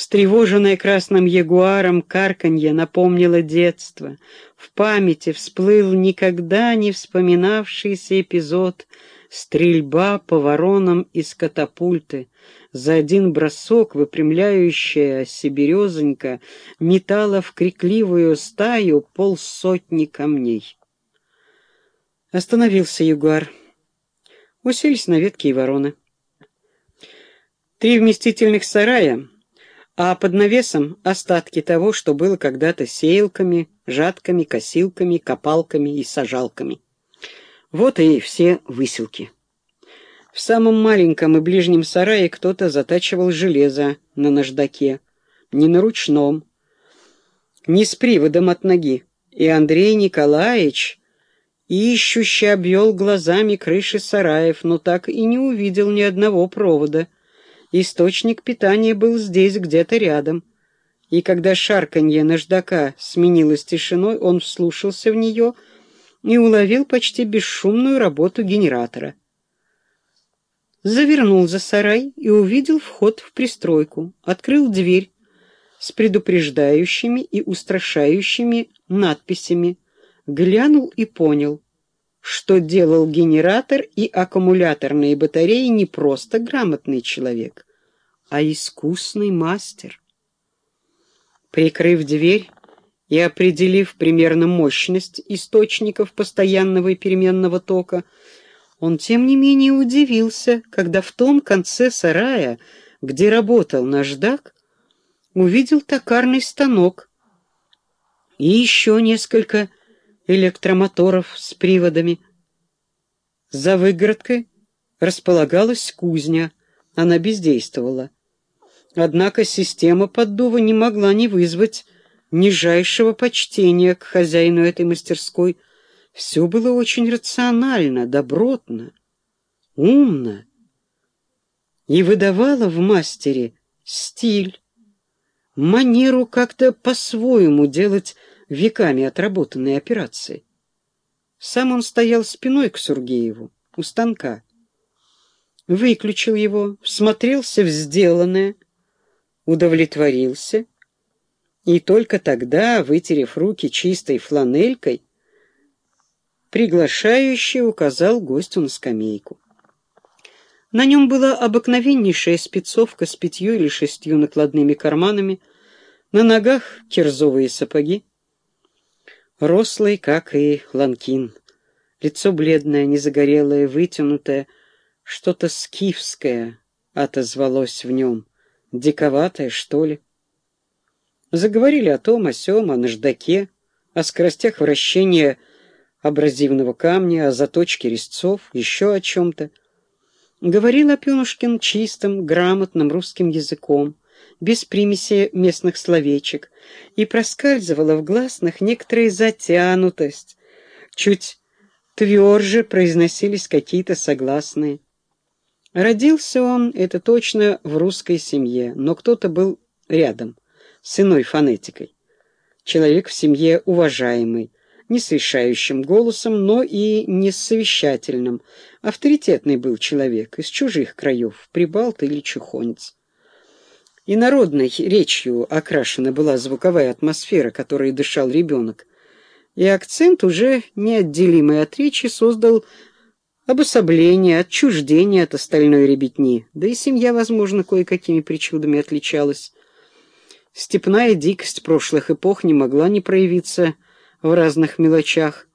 Встревоженное красным ягуаром карканье напомнило детство. В памяти всплыл никогда не вспоминавшийся эпизод стрельба по воронам из катапульты. За один бросок выпрямляющаяся березонька метала в крикливую стаю полсотни камней. Остановился ягуар. Уселись на ветке и вороны. Три вместительных сарая — а под навесом остатки того, что было когда-то сеялками, жатками, косилками, копалками и сажалками. Вот и все выселки. В самом маленьком и ближнем сарае кто-то затачивал железо на наждаке, не на ручном, не с приводом от ноги. И Андрей Николаевич ищуще обвел глазами крыши сараев, но так и не увидел ни одного провода — Источник питания был здесь, где-то рядом. И когда шарканье наждака сменилось тишиной, он вслушался в нее и уловил почти бесшумную работу генератора. Завернул за сарай и увидел вход в пристройку, открыл дверь с предупреждающими и устрашающими надписями, глянул и понял, что делал генератор и аккумуляторные батареи не просто грамотный человек, а искусный мастер. Прикрыв дверь и определив примерно мощность источников постоянного и переменного тока, он, тем не менее, удивился, когда в том конце сарая, где работал наждак, увидел токарный станок и еще несколько электромоторов с приводами. За выгородкой располагалась кузня, она бездействовала. Однако система поддува не могла не вызвать нижайшего почтения к хозяину этой мастерской. Все было очень рационально, добротно, умно и выдавало в мастере стиль, манеру как-то по-своему делать веками отработанные операции. Сам он стоял спиной к Сургееву, у станка. Выключил его, всмотрелся в сделанное, удовлетворился, и только тогда, вытерев руки чистой фланелькой, приглашающий указал гостю на скамейку. На нем была обыкновеннейшая спецовка с пятью или шестью накладными карманами, на ногах кирзовые сапоги, Рослый, как и Ланкин. Лицо бледное, незагорелое, вытянутое, что-то скифское отозвалось в нем. Диковатое, что ли? Заговорили о том, о сём, о наждаке, о скоростях вращения абразивного камня, о заточке резцов, еще о чем-то. Говорил Опенушкин чистым, грамотным русским языком, без примеси местных словечек, и проскальзывала в гласных некоторая затянутость. Чуть тверже произносились какие-то согласные. Родился он, это точно, в русской семье, но кто-то был рядом, с иной фонетикой. Человек в семье уважаемый, не с решающим голосом, но и не с совещательным. Авторитетный был человек, из чужих краев, прибалт или чухонец. И народной речью окрашена была звуковая атмосфера, которой дышал ребенок. И акцент, уже неотделимый от речи, создал обособление, отчуждение от остальной ребятни. Да и семья, возможно, кое-какими причудами отличалась. Степная дикость прошлых эпох не могла не проявиться в разных мелочах.